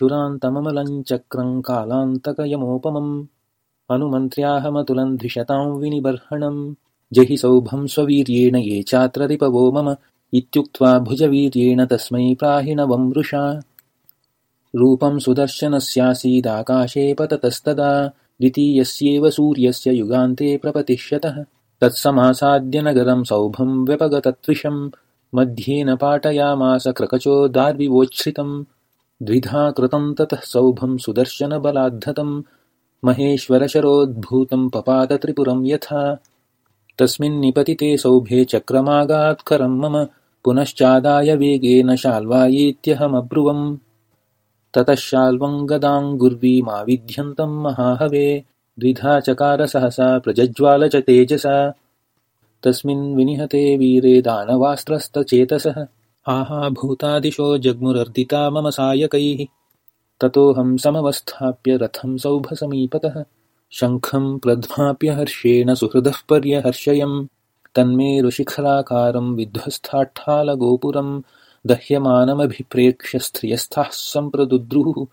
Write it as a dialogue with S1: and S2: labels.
S1: क्षुरान्तममलञ्चक्रं कालान्तकयमोपमम् अनुमन्त्र्याहमतुलं द्विषतां विनिबर्हणं जहि सौभं स्ववीर्येण ये चात्र रिपवो मम। इत्युक्त्वा भुजवीर्येण तस्मै प्राहिणवं वृषा। रूपं सुदर्शनस्यासीदाकाशे पततस्तदा। द्वितीयस्येव सूर्यस्य युगान्ते प्रपतिष्यतः। तत्समासाद्यनगरं सौभं व्यपगतत्विषं मध्येन पाटयामास क्रकचो दार्विवोच्छ्रितं द्विधा कृतं ततः सौभं सुदर्शनबलाद्धतं। महेश्वरशरोद्भूतं पपातत्रिपुरं यथा। तस्मिन्निपतिते सौभे चक्रमागात्करं मम। पुनश्चादाय वेगेन शाल्वायीत्यहमब्रुवम्। ततः शाल्वं गदाङ्गुर्वीमाविध्यन्तं महाहवे। द्विधा चकार सहसा प्रज्ज्वाल च तेजसा। तस्मिन् विनिहते वीरे दानवास्त्रस्तचेतसः आहाभूतादिशो जग्मुरर्दिता मम सायकैः। ततोऽहं समवस्थाप्य रथं सौभसमीपतः शङ्खं प्रध्माप्य हर्षेण सुहृदः पर्यहर्षयम्। तन्मेरुशिखराकारं विध्वस्ताट्ठालगोपुरं दह्यमानमभिप्रेक्ष्य स्त्रियस्थाः सम्प्रदुद्रुः